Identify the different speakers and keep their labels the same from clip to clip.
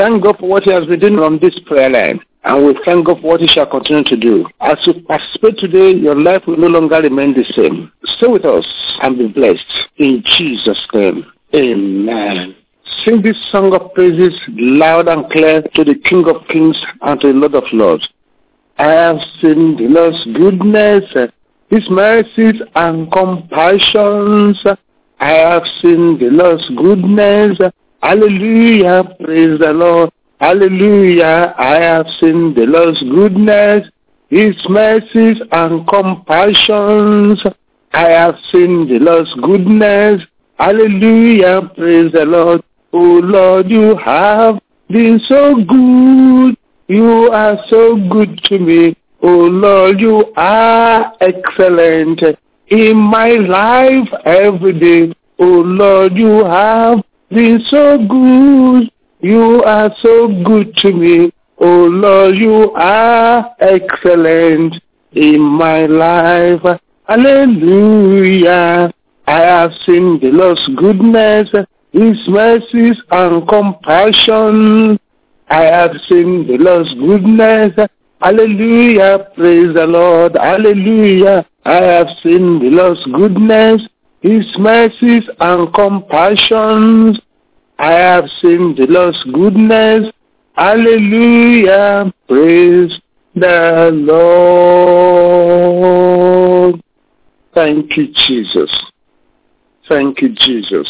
Speaker 1: Thank God for what He has been doing on this prayer line. And we thank God for what He shall continue to do. As you participate today, your life will no longer remain the same. Stay with us and be blessed. In Jesus' name, amen. Sing this song of praises loud and clear to the King of Kings and to the Lord of Lords. I have seen the Lord's goodness, His mercies and compassions. I have seen the Lord's goodness. Hallelujah, praise the Lord. Hallelujah, I have seen the Lord's goodness, His mercies and compassions. I have seen the Lord's goodness. Hallelujah, praise the Lord. Oh Lord, you have been so good. You are so good to me. Oh Lord, you are excellent in my life every day. Oh Lord, you have been so good. You are so good to me. Oh Lord, you are excellent in my life. Hallelujah. I have seen the Lord's goodness, His mercies and compassion. I have seen the Lord's goodness. Hallelujah. Praise the Lord. Hallelujah. I have seen the Lord's goodness, His mercies and compassions. I have seen the Lord's goodness. Hallelujah. Praise the Lord. Thank you, Jesus. Thank you, Jesus.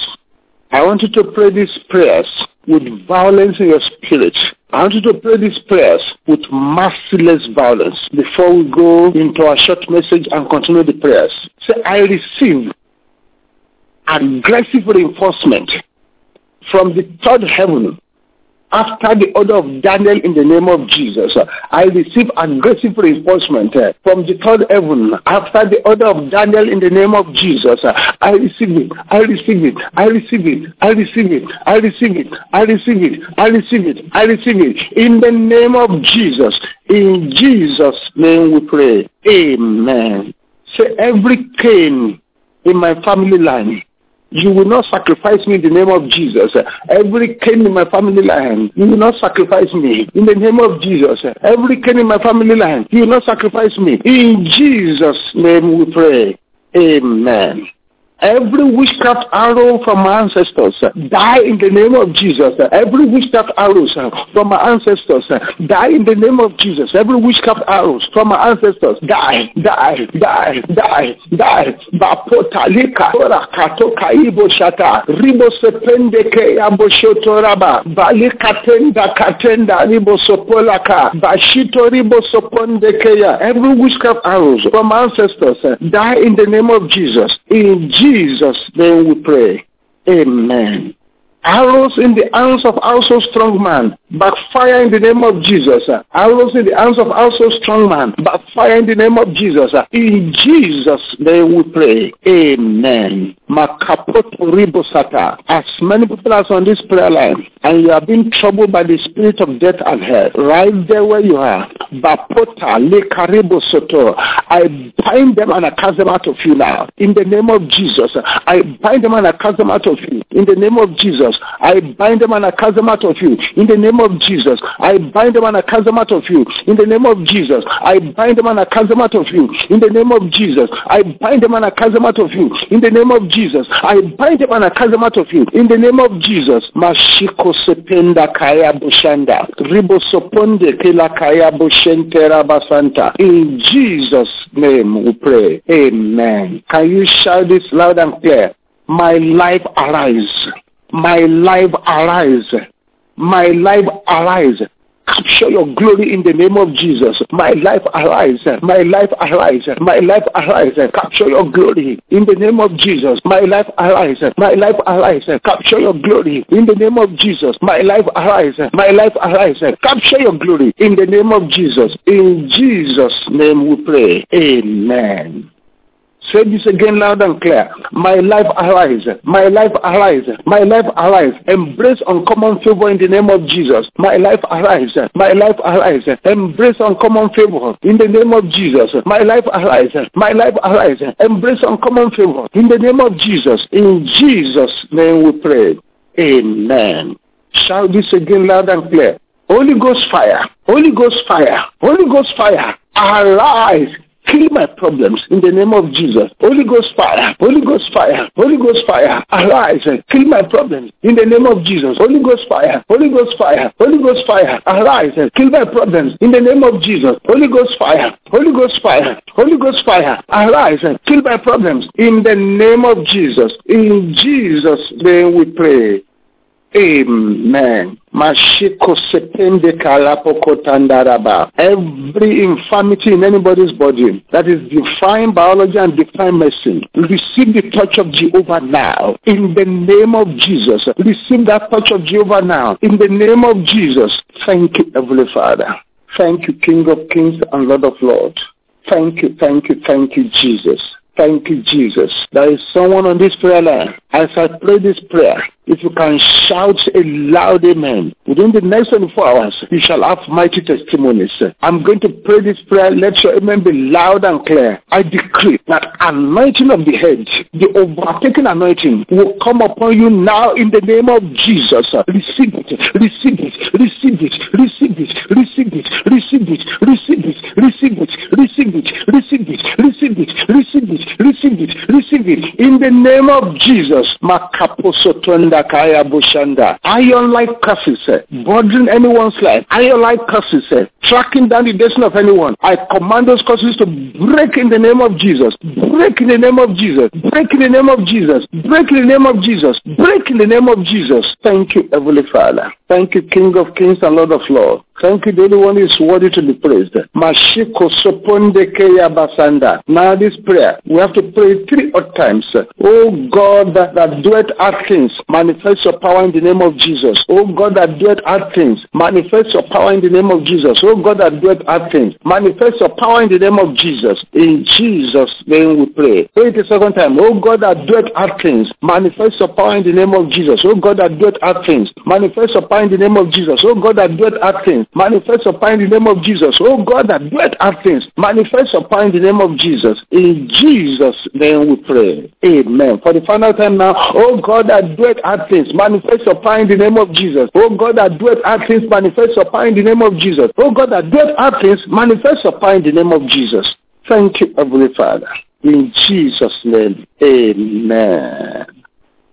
Speaker 1: I want you to pray these prayers with violence in your spirit. I want you to pray these prayers with merciless violence before we go into our short message and continue the prayers. Say, I receive aggressive reinforcement from the third heaven after the order of Daniel in the name of Jesus. I receive aggressive reinforcement uh, from the third heaven after the order of Daniel in the name of Jesus. Uh, I receive it. I receive it. I receive it. I receive it. I receive it. I receive it. I receive it. I receive it. In the name of Jesus. In Jesus' name we pray. Amen. Say every in my family line you will not sacrifice me in the name of Jesus. Every Cain in my family line, you will not sacrifice me in the name of Jesus. Every Cain in my family line, you will not sacrifice me. In Jesus' name we pray. Amen. Every witchcraft arrow from my ancestors uh, die in the name of Jesus. Every witchcraft arrows uh, from my ancestors uh, die in the name of Jesus. Every witchcraft arrows from my ancestors die, die, die, die, die. Bapota lika ora katoka ibo shata ribo sepende ke balikatenda katenda ribo sopolaka bashito ribo soponde. Every witchcraft arrows from my ancestors die in the name of Jesus. In Jesus Jesus' name we pray. Amen. Arrows in the hands of also strong man, backfire in the name of Jesus. Arrows in the hands of also strong man, backfire in the name of Jesus. In Jesus' name we pray. Amen. Makapoto ribosata. As many people as on this prayer line, and you are being troubled by the spirit of death and hell, right there where you are, bapota lekaribosoto. I bind them and I cast them out of you now. In the name of Jesus, I bind them and I cast them out of you. In the name of Jesus. I bind them and I cast them out of you. In the name of Jesus. I bind them and I cast them out of you. In the name of Jesus. I bind them and I cast them out of you. In the name of Jesus. I bind them and I cast them out of you. In the name of Jesus. I bind them and I cast them out of you. In the name of Jesus. Mashiko sependa kaya bushanda. Ribo soponde kila kaya bushentera basanta. In Jesus' name we pray. Amen. Can you shout this loud and clear? My life arise my life arise. My life arise. Capture your glory in the name of Jesus. My life arise. My life arise. My life arise. Capture your glory in the name of Jesus. My life arise. My life arise. Capture your glory in the name of Jesus. My life arise. My life arise. Capture your glory in the name of Jesus. In Jesus' name we pray. Amen. Say this again loud and clear. My life arise. My life arise. My life arise. Embrace uncommon favor in the name of Jesus. My life arise. My life arise. Embrace uncommon favor in the name of Jesus. My life arise. My life arise. Embrace uncommon favor in the name of Jesus. In Jesus' name we pray. Amen. Shout this again loud and clear. Holy Ghost fire, Holy Ghost fire, Holy Ghost fire, arise, kill my problems in the name of Jesus. Holy Ghost fire, Holy Ghost fire, Holy Ghost fire, arise and kill my problems in the name of Jesus. Holy Ghost fire, Holy Ghost fire, Holy Ghost fire, arise and kill my problems in the name of Jesus. Holy Ghost fire, Holy Ghost fire, Holy Ghost fire, arise and kill my problems in the name of Jesus. In Jesus' name we pray. Amen. Mashiko sepende. Every infirmity in anybody's body that is defined biology and defined medicine, receive the touch of Jehovah now. In the name of Jesus. Receive that touch of Jehovah now. In the name of Jesus. Thank you, Heavenly Father. Thank you, King of Kings and Lord of Lords. Thank you, thank you, thank you, Jesus. Thank you, Jesus. There is someone on this prayer line. As I pray this prayer, if you can shout a loud amen, within the next 24 hours, you shall have mighty testimonies. I'm going to pray this prayer. Let your amen be loud and clear. I decree that anointing of the head, the overtaking anointing, will come upon you now in the name of Jesus. Receive it, receive it, receive it, receive it, receive it, receive it, receive it, receive it, receive it, receive it, receive it, receive it, receive it, receive it. In the name of Jesus. Makaposotonda I Bushanda. Iron life curses, sir. burden anyone's life. Iron life curses, sir tracking down the destiny of anyone. I command those curses to break in the name of Jesus. Break in the name of Jesus. Break in the name of Jesus. Break in the name of Jesus. Break in the name of Jesus. Thank you, Heavenly Father. Thank you, King of Kings and Lord of Lords. Thank you, the only one is worthy to be praised. Mashiko soponde keya basanda. Now this prayer, we have to pray three odd times. Oh God, that, doeth hard things, manifest your power in the name of Jesus. Oh God, that doeth hard things, manifest your power in the name of Jesus. Oh God, that doeth hard things, manifest your power in the name of Jesus. In Jesus' name we pray. Pray it a second time. Oh God, that doeth hard things, manifest your power in the name of Jesus. Oh God, that doeth hard things, manifest your power in the name of Jesus. Oh God, that doeth hard things, manifest your power in the name of Jesus. Oh God, that doeth hard things, manifest your power in the name of Jesus. In Jesus' name we pray. Amen. For the final time now, oh God, that doeth hard things, manifest your power in the name of Jesus. Oh God, that doeth hard things, manifest your power in the name of Jesus. Oh God, that hard things, manifest power in the name of Jesus. Thank you, Heavenly Father. In Jesus' name, amen.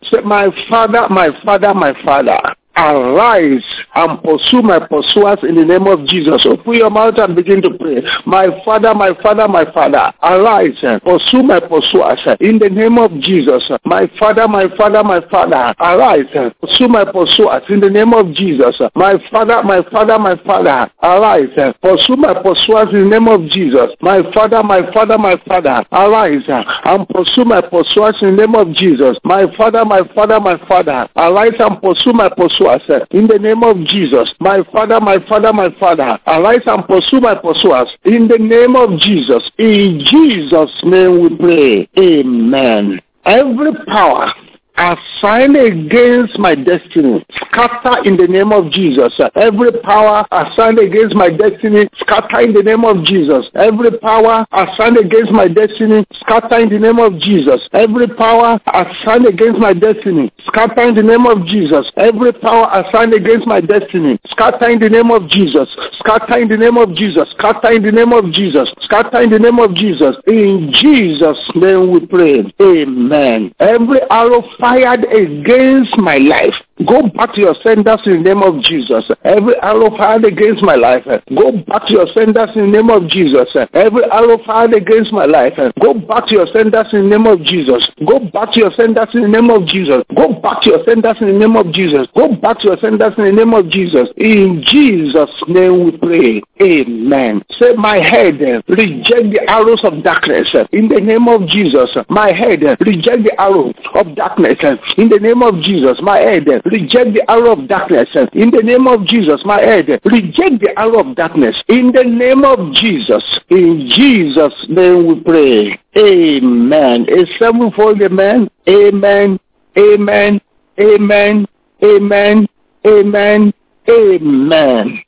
Speaker 1: Say, my Father, my Father, my Father, arise and pursue my pursuers in the name of Jesus. Open your mouth and begin to pray. My Father, my Father, my Father, arise and pursue my pursuers in the name of Jesus. My Father, my Father, my Father, arise and pursue my pursuers in the name of Jesus. My Father, my Father, my Father, arise and pursue my pursuers in the name of Jesus. My Father, my Father, my Father, arise and pursue my pursuers in the name of Jesus. My Father, my Father, my Father, arise and pursue my pursuers Eh, in the name of Jesus. My Father, my Father, my Father, arise and pursue my pursuers in the name of Jesus. In Jesus' name we pray. Amen. Every power assigned against my destiny, scatter in the name of Jesus. Every power assigned against my destiny, scatter in the name of Jesus. Every power assigned against my destiny, scatter in the name of Jesus. Every power assigned against my destiny, scatter in the name of Jesus. Every power assigned against my destiny, scatter in the name of Jesus. Scatter in the name of Jesus. Scatter in the name of Jesus. Scatter in the name of Jesus. In Jesus' name we pray. Amen. Every arrow fired against my life. Go back to your senders in the name of Jesus. Every arrow fired against my life, go back to your senders in the name of Jesus. Every arrow fired against my life, go back to your senders in the name of Jesus. Go back to your senders in the name of Jesus. Go back to your senders in the name of Jesus. Go back to your senders in the name of Jesus. In Jesus' name we pray. Amen. Say, my head, reject the arrows of darkness. In the name of Jesus, my head, reject the arrow of darkness. In the name of Jesus, my head, reject the arrow of darkness. In the name of Jesus, my head, reject the arrow of darkness. In the name of Jesus, in Jesus' name we pray. Amen. A sevenfold amen. Amen. Amen. Amen. Amen. Amen. Amen.